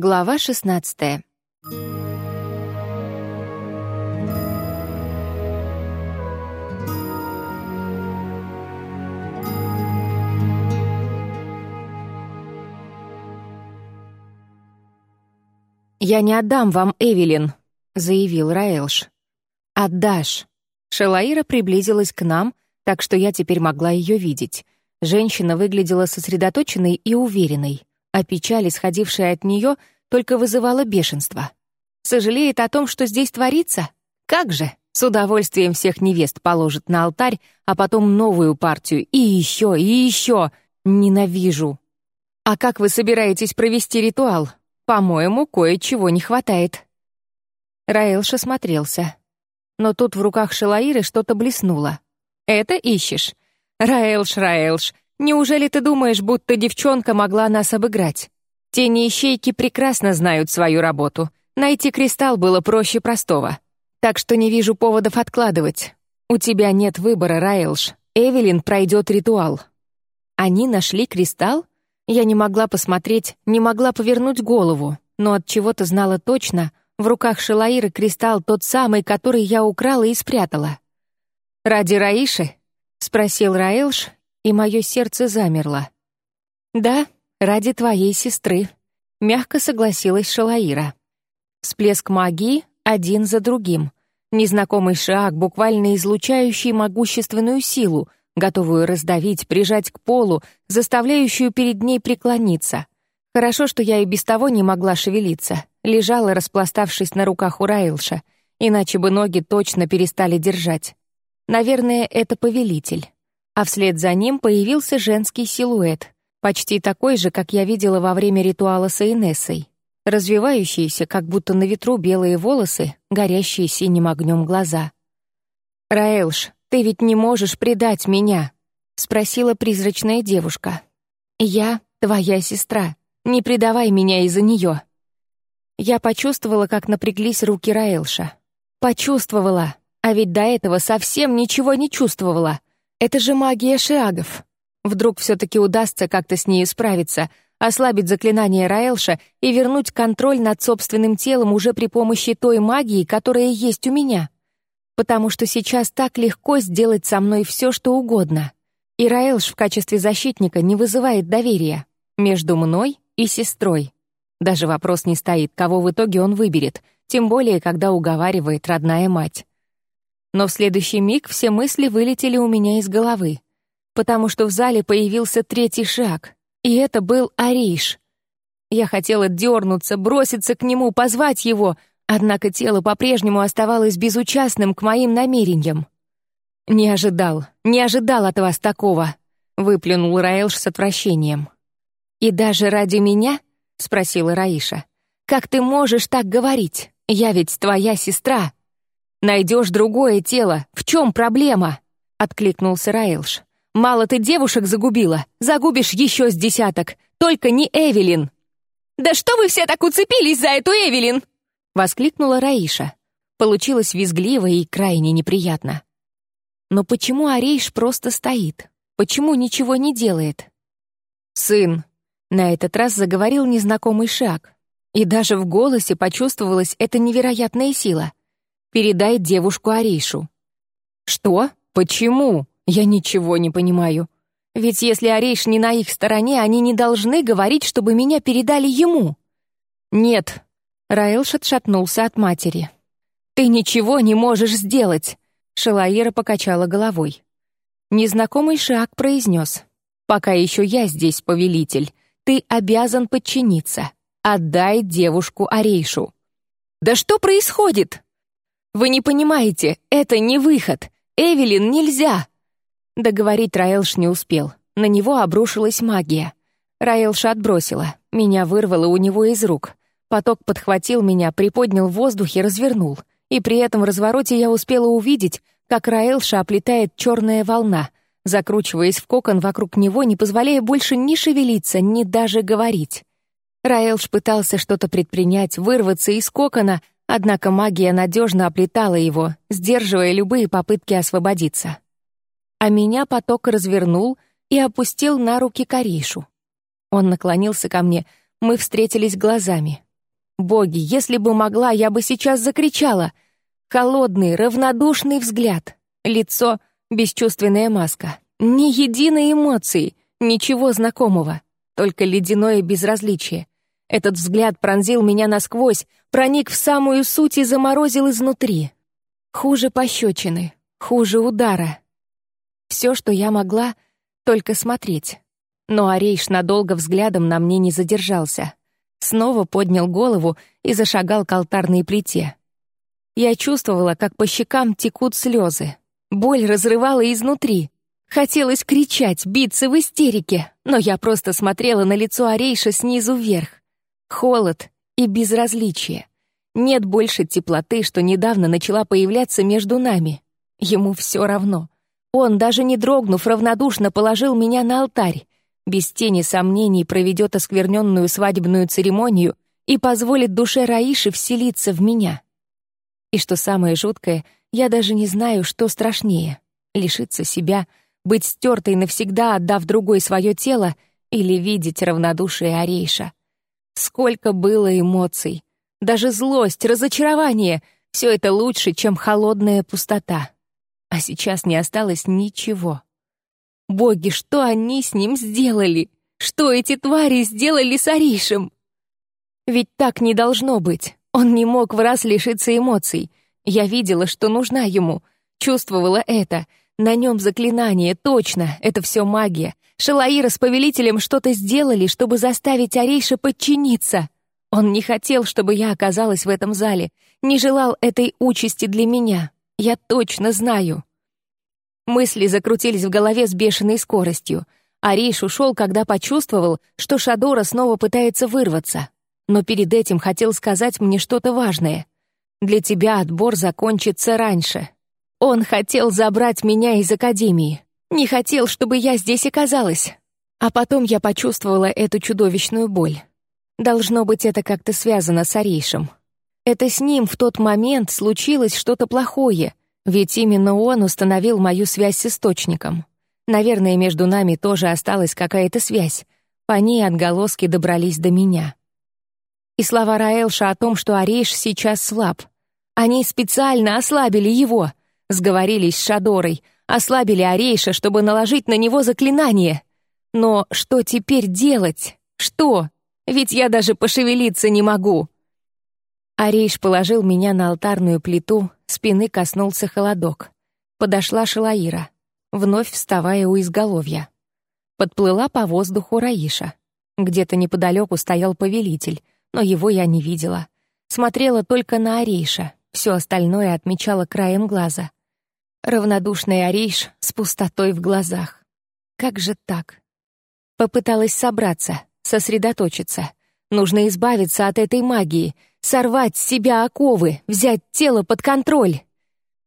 Глава 16. «Я не отдам вам Эвелин», — заявил Раэлш. «Отдашь». Шелаира приблизилась к нам, так что я теперь могла ее видеть. Женщина выглядела сосредоточенной и уверенной а печаль, исходившая от нее, только вызывала бешенство. Сожалеет о том, что здесь творится? Как же! С удовольствием всех невест положит на алтарь, а потом новую партию, и еще, и еще. Ненавижу. А как вы собираетесь провести ритуал? По-моему, кое-чего не хватает. Раэлш смотрелся. Но тут в руках Шелаиры что-то блеснуло. «Это ищешь?» «Раэлш, Раэлш, Неужели ты думаешь, будто девчонка могла нас обыграть? Тени ищейки прекрасно знают свою работу. Найти кристалл было проще простого. Так что не вижу поводов откладывать. У тебя нет выбора, Райлш. Эвелин пройдет ритуал. Они нашли кристалл? Я не могла посмотреть, не могла повернуть голову, но от чего-то знала точно, в руках Шелаиры кристалл тот самый, который я украла и спрятала. «Ради Раиши?» — спросил Раэлш, и мое сердце замерло. «Да, ради твоей сестры», — мягко согласилась Шалаира. Всплеск магии один за другим. Незнакомый шаг, буквально излучающий могущественную силу, готовую раздавить, прижать к полу, заставляющую перед ней преклониться. Хорошо, что я и без того не могла шевелиться, лежала, распластавшись на руках у Райлша, иначе бы ноги точно перестали держать. Наверное, это повелитель а вслед за ним появился женский силуэт, почти такой же, как я видела во время ритуала с Инессой. Развивающиеся, как будто на ветру белые волосы, горящие синим огнем глаза. «Раэлш, ты ведь не можешь предать меня?» — спросила призрачная девушка. «Я твоя сестра. Не предавай меня из-за нее». Я почувствовала, как напряглись руки Раэлша. Почувствовала, а ведь до этого совсем ничего не чувствовала. Это же магия шиагов. Вдруг все-таки удастся как-то с ней справиться, ослабить заклинание Раэлша и вернуть контроль над собственным телом уже при помощи той магии, которая есть у меня. Потому что сейчас так легко сделать со мной все, что угодно. И Раэлш в качестве защитника не вызывает доверия между мной и сестрой. Даже вопрос не стоит, кого в итоге он выберет, тем более, когда уговаривает родная мать. Но в следующий миг все мысли вылетели у меня из головы, потому что в зале появился третий шаг, и это был Ариш. Я хотела дернуться, броситься к нему, позвать его, однако тело по-прежнему оставалось безучастным к моим намерениям. «Не ожидал, не ожидал от вас такого», — выплюнул Раэлш с отвращением. «И даже ради меня?» — спросила Раиша. «Как ты можешь так говорить? Я ведь твоя сестра». «Найдешь другое тело. В чем проблема?» — откликнулся Раэлш. «Мало ты девушек загубила, загубишь еще с десяток. Только не Эвелин». «Да что вы все так уцепились за эту Эвелин?» — воскликнула Раиша. Получилось визгливо и крайне неприятно. Но почему Арейш просто стоит? Почему ничего не делает? «Сын», — на этот раз заговорил незнакомый шаг. И даже в голосе почувствовалась эта невероятная сила. Передай девушку Арейшу». «Что? Почему? Я ничего не понимаю. Ведь если Арейш не на их стороне, они не должны говорить, чтобы меня передали ему». «Нет». Раэлш отшатнулся от матери. «Ты ничего не можешь сделать!» Шалаира покачала головой. Незнакомый Шиак произнес. «Пока еще я здесь, повелитель. Ты обязан подчиниться. Отдай девушку Арейшу». «Да что происходит?» Вы не понимаете, это не выход. Эвелин нельзя!» Договорить Раэлш не успел. На него обрушилась магия. Раэлш отбросила. Меня вырвало у него из рук. Поток подхватил меня, приподнял в воздухе, развернул. И при этом развороте я успела увидеть, как Раэлша оплетает черная волна, закручиваясь в кокон вокруг него, не позволяя больше ни шевелиться, ни даже говорить. Раэлш пытался что-то предпринять, вырваться из кокона, Однако магия надежно оплетала его, сдерживая любые попытки освободиться. А меня поток развернул и опустил на руки Каришу. Он наклонился ко мне, мы встретились глазами. Боги, если бы могла, я бы сейчас закричала. Холодный, равнодушный взгляд. Лицо — бесчувственная маска. Ни единой эмоции, ничего знакомого. Только ледяное безразличие. Этот взгляд пронзил меня насквозь, проник в самую суть и заморозил изнутри. Хуже пощечины, хуже удара. Все, что я могла, только смотреть. Но Арейш надолго взглядом на мне не задержался. Снова поднял голову и зашагал к алтарной плите. Я чувствовала, как по щекам текут слезы. Боль разрывала изнутри. Хотелось кричать, биться в истерике, но я просто смотрела на лицо Арейша снизу вверх. Холод и безразличие. Нет больше теплоты, что недавно начала появляться между нами. Ему все равно. Он, даже не дрогнув, равнодушно положил меня на алтарь, без тени сомнений проведет оскверненную свадебную церемонию и позволит душе Раиши вселиться в меня. И что самое жуткое, я даже не знаю, что страшнее — лишиться себя, быть стертой навсегда, отдав другой свое тело, или видеть равнодушие Арейша. Сколько было эмоций. Даже злость, разочарование — все это лучше, чем холодная пустота. А сейчас не осталось ничего. Боги, что они с ним сделали? Что эти твари сделали с Аришем? Ведь так не должно быть. Он не мог в раз лишиться эмоций. Я видела, что нужна ему. Чувствовала это. На нем заклинание, точно. Это все магия. Шалаира с повелителем что-то сделали, чтобы заставить Арейша подчиниться. Он не хотел, чтобы я оказалась в этом зале. Не желал этой участи для меня. Я точно знаю. Мысли закрутились в голове с бешеной скоростью. Ариш ушел, когда почувствовал, что Шадора снова пытается вырваться. Но перед этим хотел сказать мне что-то важное. «Для тебя отбор закончится раньше». Он хотел забрать меня из академии. Не хотел, чтобы я здесь оказалась. А потом я почувствовала эту чудовищную боль. Должно быть, это как-то связано с Арейшем. Это с ним в тот момент случилось что-то плохое, ведь именно он установил мою связь с источником. Наверное, между нами тоже осталась какая-то связь. По ней отголоски добрались до меня. И слова Раэлша о том, что Арейш сейчас слаб. Они специально ослабили его. Сговорились с Шадорой, ослабили Арейша, чтобы наложить на него заклинание. Но что теперь делать? Что? Ведь я даже пошевелиться не могу. Арейш положил меня на алтарную плиту, спины коснулся холодок. Подошла Шалаира, вновь вставая у изголовья. Подплыла по воздуху Раиша. Где-то неподалеку стоял повелитель, но его я не видела. Смотрела только на Арейша, все остальное отмечала краем глаза. Равнодушный Арейш с пустотой в глазах. Как же так? Попыталась собраться, сосредоточиться. Нужно избавиться от этой магии — сорвать с себя оковы, взять тело под контроль.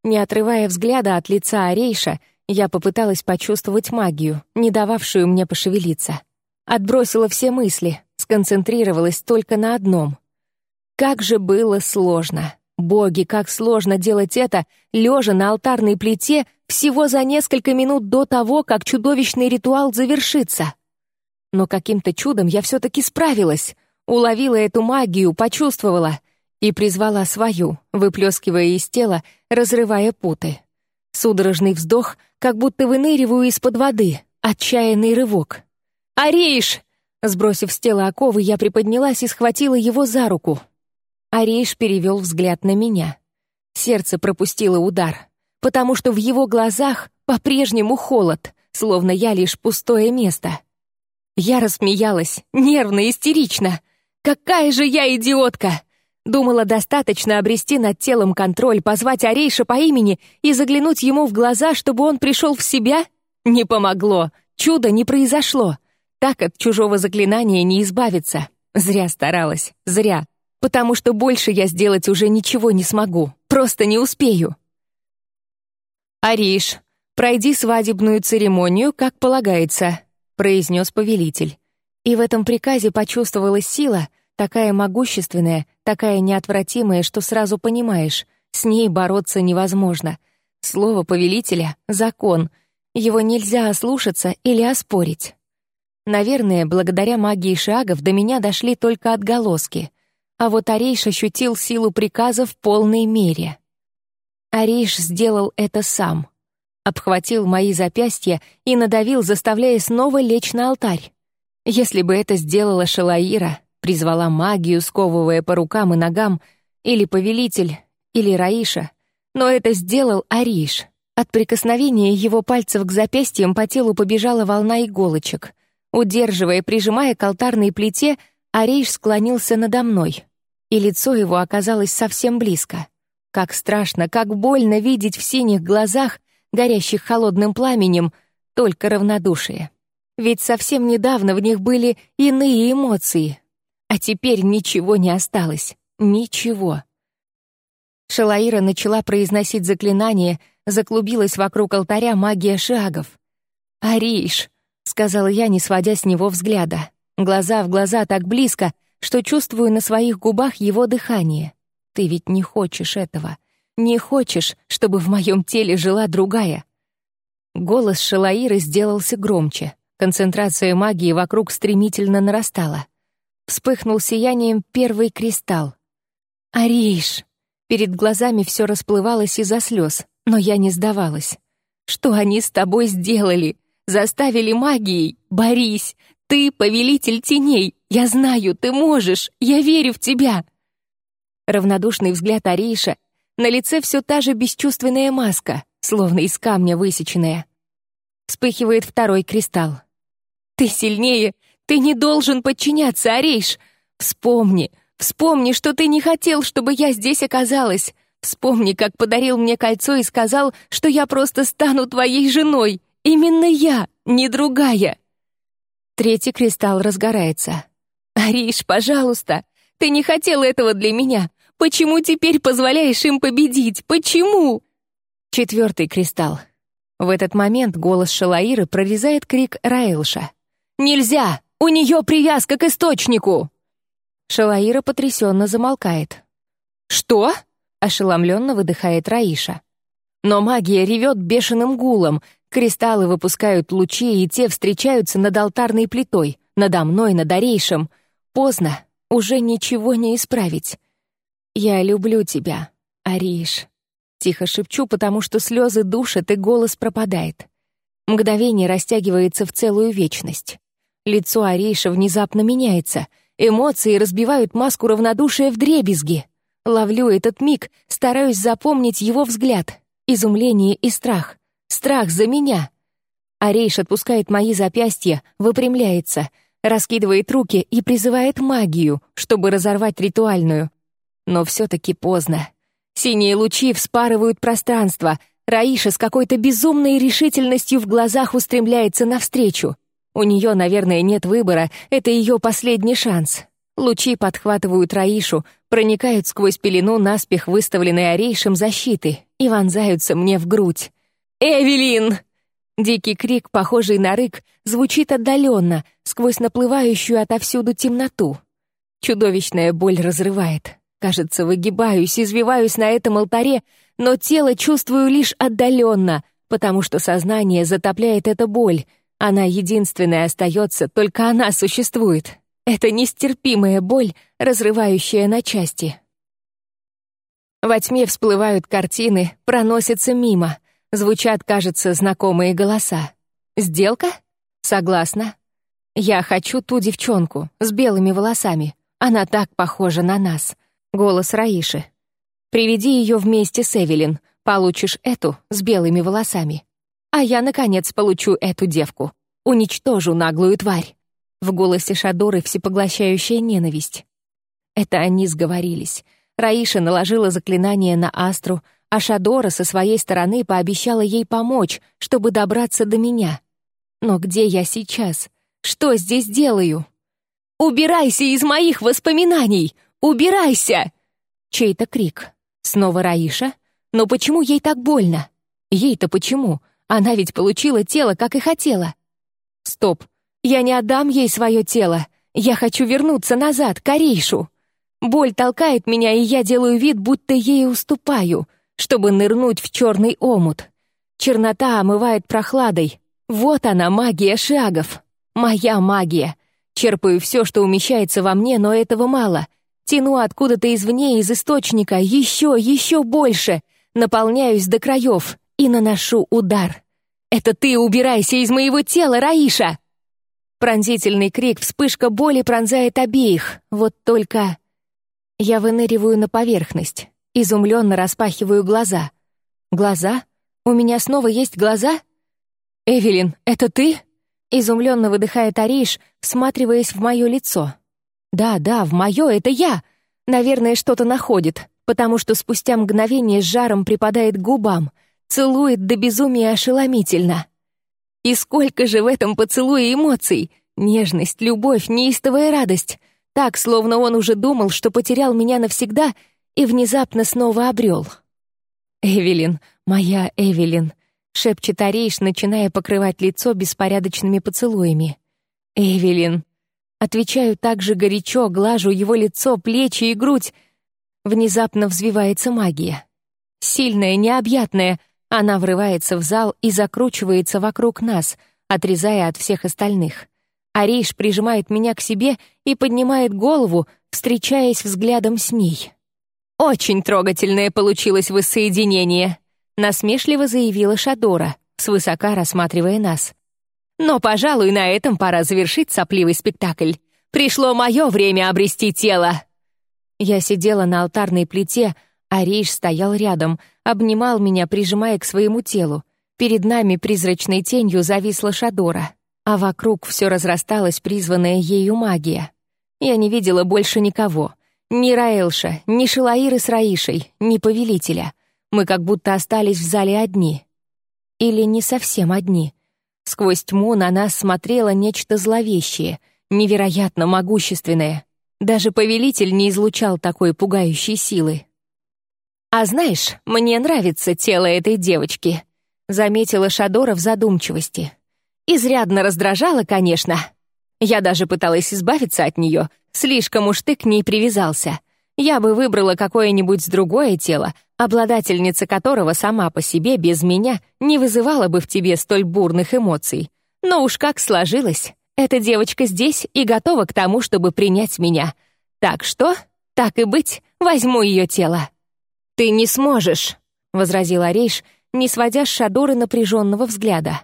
Не отрывая взгляда от лица Арейша, я попыталась почувствовать магию, не дававшую мне пошевелиться. Отбросила все мысли, сконцентрировалась только на одном. Как же было сложно. Боги, как сложно делать это, лежа на алтарной плите всего за несколько минут до того, как чудовищный ритуал завершится. Но каким-то чудом я все-таки справилась — уловила эту магию, почувствовала и призвала свою, выплескивая из тела, разрывая путы. Судорожный вздох, как будто выныриваю из-под воды, отчаянный рывок. «Ариш!» Сбросив с тела оковы, я приподнялась и схватила его за руку. Ариш перевел взгляд на меня. Сердце пропустило удар, потому что в его глазах по-прежнему холод, словно я лишь пустое место. Я рассмеялась, нервно, истерично. Какая же я идиотка! Думала, достаточно обрести над телом контроль, позвать Арейша по имени и заглянуть ему в глаза, чтобы он пришел в себя? Не помогло. Чудо не произошло. Так от чужого заклинания не избавиться. Зря старалась. Зря. Потому что больше я сделать уже ничего не смогу. Просто не успею. «Ариш, пройди свадебную церемонию, как полагается», — произнес повелитель. И в этом приказе почувствовалась сила, такая могущественная, такая неотвратимая, что сразу понимаешь, с ней бороться невозможно. Слово повелителя — закон, его нельзя ослушаться или оспорить. Наверное, благодаря магии шагов до меня дошли только отголоски. А вот Арейш ощутил силу приказа в полной мере. Арейш сделал это сам. Обхватил мои запястья и надавил, заставляя снова лечь на алтарь. Если бы это сделала Шалаира, призвала магию, сковывая по рукам и ногам, или повелитель, или Раиша, но это сделал Ариш. От прикосновения его пальцев к запястьям по телу побежала волна иголочек. Удерживая прижимая к алтарной плите, Ариш склонился надо мной, и лицо его оказалось совсем близко. Как страшно, как больно видеть в синих глазах, горящих холодным пламенем, только равнодушие. Ведь совсем недавно в них были иные эмоции. А теперь ничего не осталось. Ничего. Шалаира начала произносить заклинание, заклубилась вокруг алтаря магия шагов. «Ариш!» — сказала я, не сводя с него взгляда. Глаза в глаза так близко, что чувствую на своих губах его дыхание. «Ты ведь не хочешь этого. Не хочешь, чтобы в моем теле жила другая». Голос Шалаиры сделался громче. Концентрация магии вокруг стремительно нарастала. Вспыхнул сиянием первый кристалл. «Ариш!» Перед глазами все расплывалось из-за слез, но я не сдавалась. «Что они с тобой сделали? Заставили магией? Борись! Ты — повелитель теней! Я знаю, ты можешь! Я верю в тебя!» Равнодушный взгляд Ариша, на лице все та же бесчувственная маска, словно из камня высеченная. Вспыхивает второй кристалл. «Ты сильнее! Ты не должен подчиняться, Арейш! Вспомни, Вспомни, что ты не хотел, чтобы я здесь оказалась. Вспомни, как подарил мне кольцо и сказал, что я просто стану твоей женой. Именно я, не другая. Третий кристалл разгорается. «Ариш, пожалуйста, ты не хотел этого для меня. Почему теперь позволяешь им победить? Почему?» Четвертый кристалл. В этот момент голос Шалаиры прорезает крик Раэлша. «Нельзя! У нее привязка к источнику!» Шалаира потрясенно замолкает. «Что?» — ошеломленно выдыхает Раиша. Но магия ревет бешеным гулом, кристаллы выпускают лучи, и те встречаются над алтарной плитой, надо мной, над Арейшем. Поздно, уже ничего не исправить. «Я люблю тебя, Ариш», — тихо шепчу, потому что слезы душат и голос пропадает. Мгновение растягивается в целую вечность. Лицо Арейша внезапно меняется — Эмоции разбивают маску равнодушия в дребезги. Ловлю этот миг, стараюсь запомнить его взгляд. Изумление и страх. Страх за меня. Арейш отпускает мои запястья, выпрямляется, раскидывает руки и призывает магию, чтобы разорвать ритуальную. Но все-таки поздно. Синие лучи вспарывают пространство. Раиша с какой-то безумной решительностью в глазах устремляется навстречу. У нее, наверное, нет выбора, это ее последний шанс. Лучи подхватывают Раишу, проникают сквозь пелену наспех выставленной орейшем защиты и вонзаются мне в грудь. «Эвелин!» Дикий крик, похожий на рык, звучит отдаленно, сквозь наплывающую отовсюду темноту. Чудовищная боль разрывает. Кажется, выгибаюсь, извиваюсь на этом алтаре, но тело чувствую лишь отдаленно, потому что сознание затопляет эта боль — она единственная остается, только она существует. Это нестерпимая боль, разрывающая на части. Во тьме всплывают картины, проносятся мимо. Звучат, кажется, знакомые голоса. «Сделка?» «Согласна». «Я хочу ту девчонку с белыми волосами. Она так похожа на нас». Голос Раиши. «Приведи ее вместе с Эвелин. Получишь эту с белыми волосами а я, наконец, получу эту девку. Уничтожу наглую тварь. В голосе Шадоры всепоглощающая ненависть. Это они сговорились. Раиша наложила заклинание на Астру, а Шадора со своей стороны пообещала ей помочь, чтобы добраться до меня. Но где я сейчас? Что здесь делаю? «Убирайся из моих воспоминаний! Убирайся!» Чей-то крик. Снова Раиша? Но почему ей так больно? Ей-то почему? Она ведь получила тело, как и хотела. Стоп. Я не отдам ей свое тело. Я хочу вернуться назад, к Арейшу. Боль толкает меня, и я делаю вид, будто ей уступаю, чтобы нырнуть в черный омут. Чернота омывает прохладой. Вот она, магия шагов. Моя магия. Черпаю все, что умещается во мне, но этого мало. Тяну откуда-то извне, из источника, еще, еще больше. Наполняюсь до краев и наношу удар. «Это ты убирайся из моего тела, Раиша!» Пронзительный крик, вспышка боли пронзает обеих. Вот только... Я выныриваю на поверхность, изумленно распахиваю глаза. Глаза? У меня снова есть глаза? «Эвелин, это ты?» Изумленно выдыхает Ариш, всматриваясь в мое лицо. «Да, да, в мое, это я!» Наверное, что-то находит, потому что спустя мгновение с жаром припадает к губам, целует до безумия ошеломительно. И сколько же в этом поцелуе эмоций! Нежность, любовь, неистовая радость. Так, словно он уже думал, что потерял меня навсегда и внезапно снова обрел. «Эвелин, моя Эвелин», — шепчет Арейш, начиная покрывать лицо беспорядочными поцелуями. «Эвелин». Отвечаю так же горячо, глажу его лицо, плечи и грудь. Внезапно взвивается магия. Сильная, необъятная — она врывается в зал и закручивается вокруг нас, отрезая от всех остальных. Ариш прижимает меня к себе и поднимает голову, встречаясь взглядом с ней. «Очень трогательное получилось воссоединение», — насмешливо заявила Шадора, свысока рассматривая нас. «Но, пожалуй, на этом пора завершить сопливый спектакль. Пришло мое время обрести тело». Я сидела на алтарной плите, а Рейш стоял рядом, обнимал меня, прижимая к своему телу. Перед нами призрачной тенью зависла Шадора, а вокруг все разрасталась призванная ею магия. Я не видела больше никого. Ни Раэлша, ни Шилаиры с Раишей, ни Повелителя. Мы как будто остались в зале одни. Или не совсем одни. Сквозь тьму на нас смотрело нечто зловещее, невероятно могущественное. Даже Повелитель не излучал такой пугающей силы. «А знаешь, мне нравится тело этой девочки», — заметила Шадора в задумчивости. «Изрядно раздражала, конечно. Я даже пыталась избавиться от нее, слишком уж ты к ней привязался. Я бы выбрала какое-нибудь другое тело, обладательница которого сама по себе без меня не вызывала бы в тебе столь бурных эмоций. Но уж как сложилось, эта девочка здесь и готова к тому, чтобы принять меня. Так что, так и быть, возьму ее тело». «Ты не сможешь», — возразил Арейш, не сводя с Шадоры напряженного взгляда.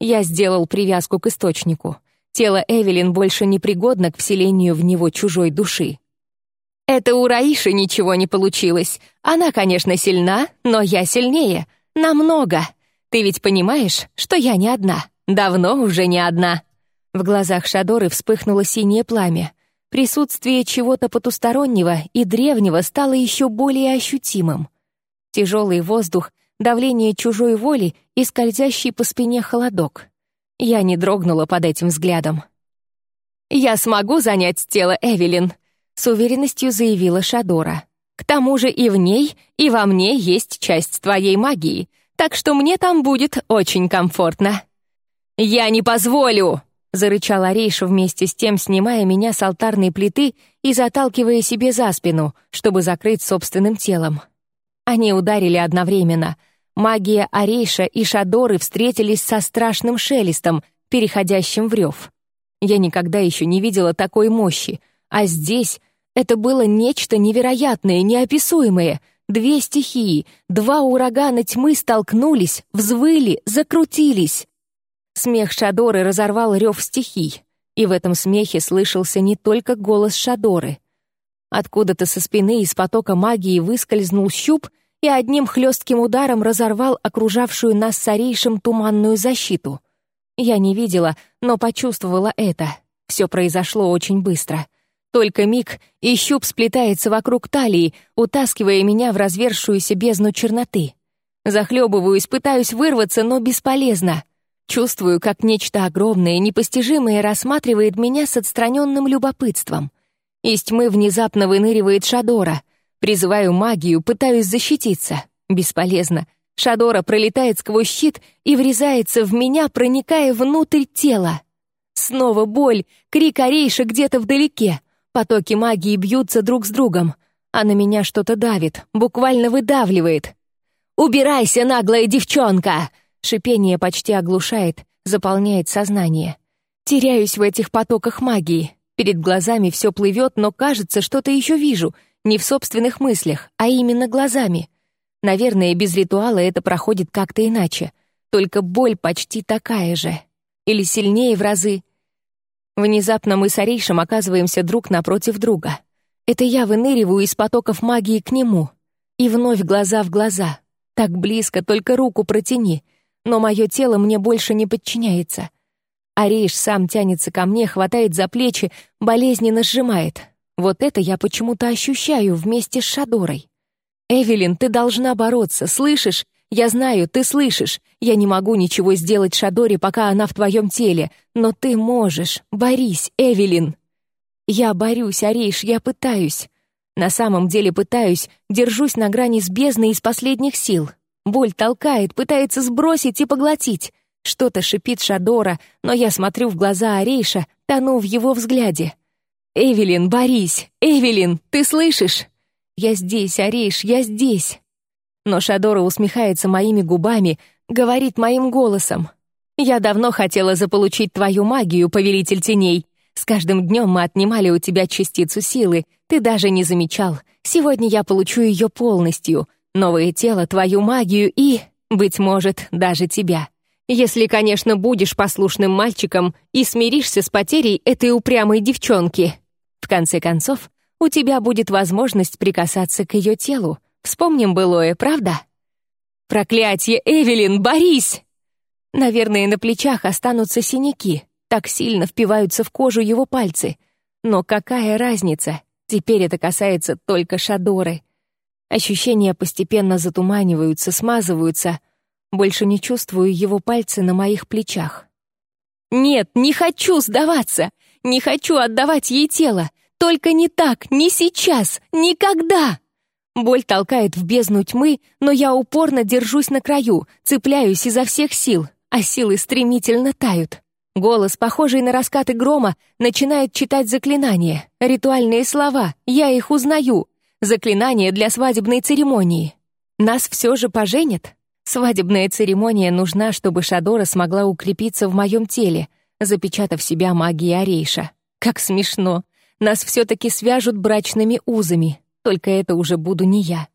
Я сделал привязку к источнику. Тело Эвелин больше не пригодно к вселению в него чужой души. Это у Раиши ничего не получилось. Она, конечно, сильна, но я сильнее. Намного. Ты ведь понимаешь, что я не одна. Давно уже не одна. В глазах Шадоры вспыхнуло синее пламя. Присутствие чего-то потустороннего и древнего стало еще более ощутимым. Тяжелый воздух, давление чужой воли и скользящий по спине холодок. Я не дрогнула под этим взглядом. «Я смогу занять тело Эвелин», — с уверенностью заявила Шадора. «К тому же и в ней, и во мне есть часть твоей магии, так что мне там будет очень комфортно». «Я не позволю!» зарычал Арейша вместе с тем, снимая меня с алтарной плиты и заталкивая себе за спину, чтобы закрыть собственным телом. Они ударили одновременно. Магия Арейша и Шадоры встретились со страшным шелестом, переходящим в рев. Я никогда еще не видела такой мощи, а здесь это было нечто невероятное, неописуемое. Две стихии, два урагана тьмы столкнулись, взвыли, закрутились. Смех Шадоры разорвал рев стихий, и в этом смехе слышался не только голос Шадоры. Откуда-то со спины из потока магии выскользнул щуп и одним хлестким ударом разорвал окружавшую нас царейшим туманную защиту. Я не видела, но почувствовала это. Все произошло очень быстро. Только миг, и щуп сплетается вокруг талии, утаскивая меня в развершуюся бездну черноты. Захлебываюсь, пытаюсь вырваться, но бесполезно — Чувствую, как нечто огромное, непостижимое рассматривает меня с отстраненным любопытством. Из тьмы внезапно выныривает Шадора. Призываю магию, пытаюсь защититься. Бесполезно. Шадора пролетает сквозь щит и врезается в меня, проникая внутрь тела. Снова боль, крик Орейша где-то вдалеке. Потоки магии бьются друг с другом, а на меня что-то давит, буквально выдавливает. «Убирайся, наглая девчонка!» Шипение почти оглушает, заполняет сознание. Теряюсь в этих потоках магии. Перед глазами все плывет, но кажется, что-то еще вижу, не в собственных мыслях, а именно глазами. Наверное, без ритуала это проходит как-то иначе. Только боль почти такая же. Или сильнее в разы. Внезапно мы с Арейшем оказываемся друг напротив друга. Это я выныриваю из потоков магии к нему. И вновь глаза в глаза. Так близко, только руку протяни. Но мое тело мне больше не подчиняется. Ариш сам тянется ко мне, хватает за плечи, болезненно сжимает. Вот это я почему-то ощущаю вместе с Шадорой. «Эвелин, ты должна бороться, слышишь? Я знаю, ты слышишь. Я не могу ничего сделать Шадоре, пока она в твоем теле. Но ты можешь. Борись, Эвелин!» «Я борюсь, Ариш, я пытаюсь. На самом деле пытаюсь, держусь на грани с бездной из последних сил. Боль толкает, пытается сбросить и поглотить. Что-то шипит Шадора, но я смотрю в глаза Арейша, тону в его взгляде. «Эвелин, Борис! Эвелин, ты слышишь?» «Я здесь, Арейш, я здесь!» Но Шадора усмехается моими губами, говорит моим голосом. «Я давно хотела заполучить твою магию, повелитель теней. С каждым днем мы отнимали у тебя частицу силы, ты даже не замечал. Сегодня я получу ее полностью, новое тело, твою магию и, быть может, даже тебя. Если, конечно, будешь послушным мальчиком и смиришься с потерей этой упрямой девчонки. В конце концов, у тебя будет возможность прикасаться к ее телу. Вспомним былое, правда? Проклятье, Эвелин, борись! Наверное, на плечах останутся синяки. Так сильно впиваются в кожу его пальцы. Но какая разница? Теперь это касается только Шадоры. Ощущения постепенно затуманиваются, смазываются — больше не чувствую его пальцы на моих плечах. «Нет, не хочу сдаваться! Не хочу отдавать ей тело! Только не так, не сейчас, никогда!» Боль толкает в бездну тьмы, но я упорно держусь на краю, цепляюсь изо всех сил, а силы стремительно тают. Голос, похожий на раскаты грома, начинает читать заклинания, ритуальные слова, я их узнаю. Заклинания для свадебной церемонии. Нас все же поженят? Свадебная церемония нужна, чтобы Шадора смогла укрепиться в моем теле, запечатав себя магией Арейша. Как смешно. Нас все-таки свяжут брачными узами, только это уже буду не я.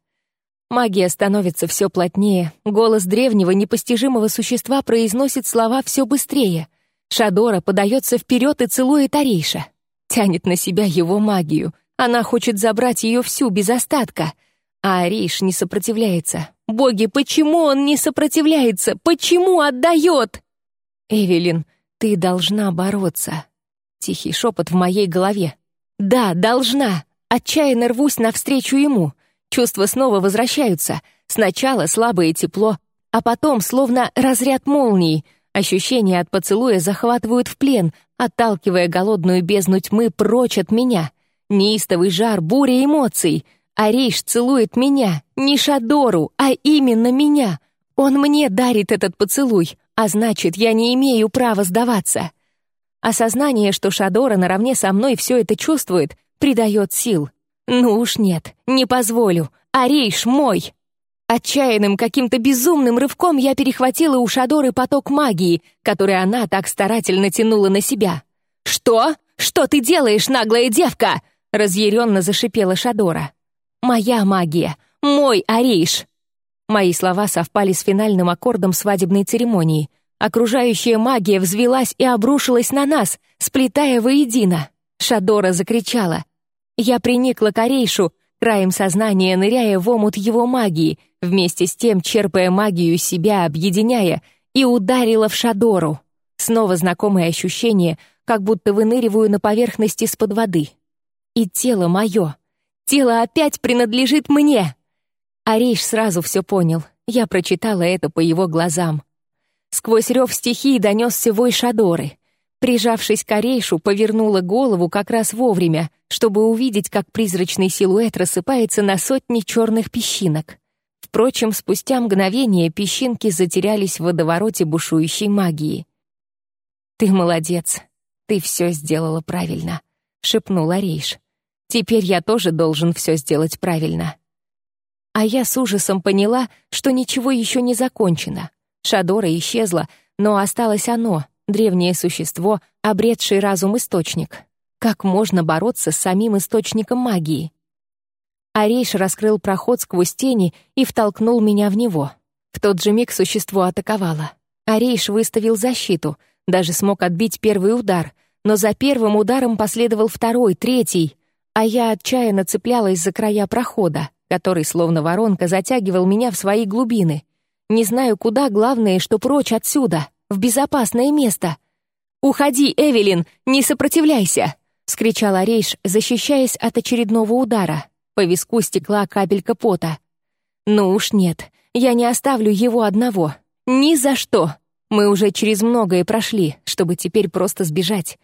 Магия становится все плотнее, голос древнего непостижимого существа произносит слова все быстрее. Шадора подается вперед и целует Арейша. Тянет на себя его магию. Она хочет забрать ее всю без остатка. А Арейш не сопротивляется, Боги, почему он не сопротивляется? Почему отдает? Эвелин, ты должна бороться. Тихий шепот в моей голове. Да, должна. Отчаянно рвусь навстречу ему. Чувства снова возвращаются. Сначала слабое тепло, а потом словно разряд молнии. Ощущения от поцелуя захватывают в плен, отталкивая голодную бездну тьмы прочь от меня. Неистовый жар, буря эмоций — Ариш целует меня, не Шадору, а именно меня. Он мне дарит этот поцелуй, а значит, я не имею права сдаваться. Осознание, что Шадора наравне со мной все это чувствует, придает сил. Ну уж нет, не позволю. Ариш мой. Отчаянным, каким-то безумным рывком я перехватила у Шадоры поток магии, который она так старательно тянула на себя. «Что? Что ты делаешь, наглая девка?» — разъяренно зашипела Шадора. Моя магия! Мой Ариш!» Мои слова совпали с финальным аккордом свадебной церемонии. Окружающая магия взвелась и обрушилась на нас, сплетая воедино. Шадора закричала. Я приникла к Арейшу, краем сознания ныряя в омут его магии, вместе с тем черпая магию себя, объединяя, и ударила в Шадору. Снова знакомое ощущение, как будто выныриваю на поверхности из-под воды. И тело мое — Тело опять принадлежит мне!» Ариш сразу все понял. Я прочитала это по его глазам. Сквозь рев стихии донесся вой Шадоры. Прижавшись к Арейшу, повернула голову как раз вовремя, чтобы увидеть, как призрачный силуэт рассыпается на сотни черных песчинок. Впрочем, спустя мгновение песчинки затерялись в водовороте бушующей магии. «Ты молодец. Ты все сделала правильно», — шепнул Арейш. Теперь я тоже должен все сделать правильно. А я с ужасом поняла, что ничего еще не закончено. Шадора исчезла, но осталось оно, древнее существо, обретший разум источник. Как можно бороться с самим источником магии? Арейш раскрыл проход сквозь тени и втолкнул меня в него. В тот же миг существо атаковало. Арейш выставил защиту, даже смог отбить первый удар, но за первым ударом последовал второй, третий, а я отчаянно цеплялась за края прохода, который, словно воронка, затягивал меня в свои глубины. Не знаю куда, главное, что прочь отсюда, в безопасное место. «Уходи, Эвелин, не сопротивляйся!» — скричал Арейш, защищаясь от очередного удара. По виску стекла капелька пота. «Ну уж нет, я не оставлю его одного. Ни за что. Мы уже через многое прошли, чтобы теперь просто сбежать.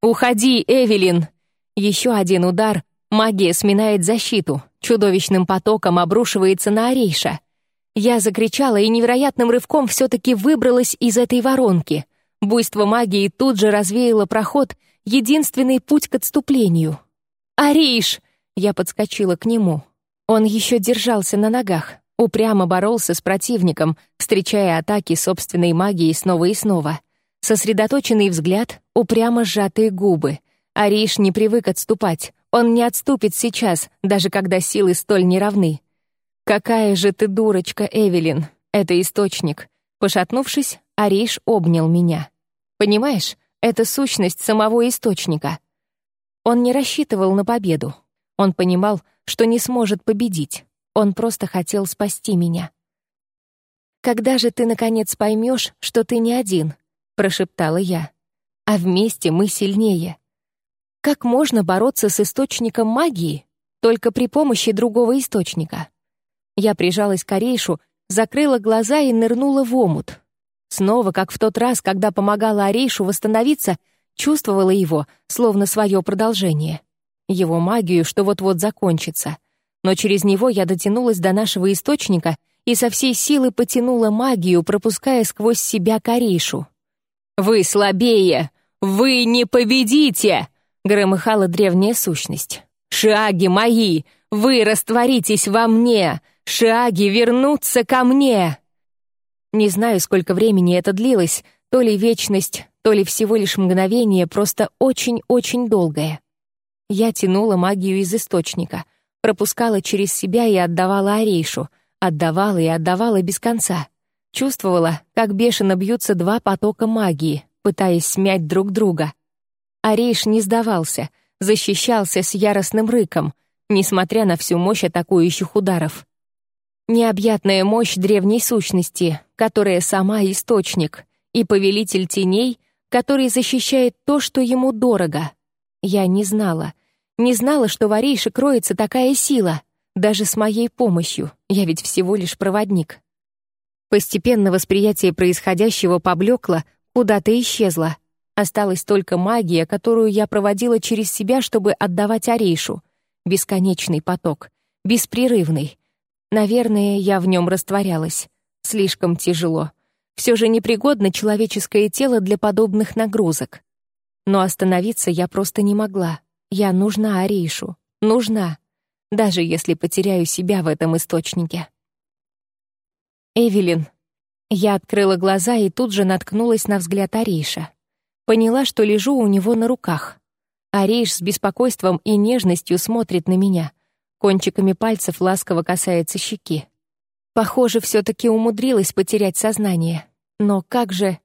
Уходи, Эвелин!» Еще один удар. Магия сминает защиту. Чудовищным потоком обрушивается на Арейша. Я закричала и невероятным рывком все-таки выбралась из этой воронки. Буйство магии тут же развеяло проход, единственный путь к отступлению. «Ариш!» Я подскочила к нему. Он еще держался на ногах, упрямо боролся с противником, встречая атаки собственной магии снова и снова. Сосредоточенный взгляд, упрямо сжатые губы. Ариш не привык отступать. Он не отступит сейчас, даже когда силы столь неравны. «Какая же ты дурочка, Эвелин! Это источник!» Пошатнувшись, Ариш обнял меня. «Понимаешь, это сущность самого источника». Он не рассчитывал на победу. Он понимал, что не сможет победить. Он просто хотел спасти меня. «Когда же ты, наконец, поймешь, что ты не один?» — прошептала я. «А вместе мы сильнее». Как можно бороться с источником магии только при помощи другого источника? Я прижалась к Орейшу, закрыла глаза и нырнула в омут. Снова, как в тот раз, когда помогала Орейшу восстановиться, чувствовала его, словно свое продолжение его магию, что вот-вот закончится. Но через него я дотянулась до нашего источника и со всей силы потянула магию, пропуская сквозь себя Каришу. «Вы слабее! Вы не победите!» — громыхала древняя сущность. «Шаги мои! Вы растворитесь во мне! Шаги вернутся ко мне!» Не знаю, сколько времени это длилось, то ли вечность, то ли всего лишь мгновение, просто очень-очень долгое. Я тянула магию из источника, пропускала через себя и отдавала Арейшу, отдавала и отдавала без конца. Чувствовала, как бешено бьются два потока магии, пытаясь смять друг друга. Арейш не сдавался, защищался с яростным рыком, несмотря на всю мощь атакующих ударов. Необъятная мощь древней сущности, которая сама источник, и повелитель теней, который защищает то, что ему дорого. Я не знала, не знала, что в Арейше кроется такая сила. Даже с моей помощью. Я ведь всего лишь проводник. Постепенно восприятие происходящего поблекло, куда-то исчезло. Осталась только магия, которую я проводила через себя, чтобы отдавать Арейшу. Бесконечный поток. Беспрерывный. Наверное, я в нем растворялась. Слишком тяжело. Все же непригодно человеческое тело для подобных нагрузок. Но остановиться я просто не могла. Я нужна Аришу. Нужна. Даже если потеряю себя в этом источнике. Эвелин. Я открыла глаза и тут же наткнулась на взгляд Ариша. Поняла, что лежу у него на руках. Ариш с беспокойством и нежностью смотрит на меня. Кончиками пальцев ласково касается щеки. Похоже, все-таки умудрилась потерять сознание. Но как же...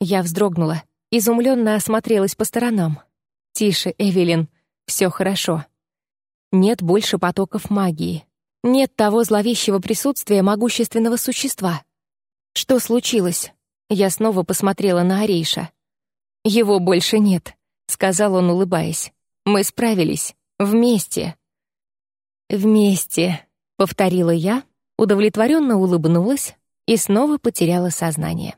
Я вздрогнула, изумленно осмотрелась по сторонам. «Тише, Эвелин, все хорошо. Нет больше потоков магии. Нет того зловещего присутствия могущественного существа. Что случилось? Я снова посмотрела на Арейша. «Его больше нет», — сказал он, улыбаясь. «Мы справились. Вместе». «Вместе», — повторила я, удовлетворенно улыбнулась и снова потеряла сознание.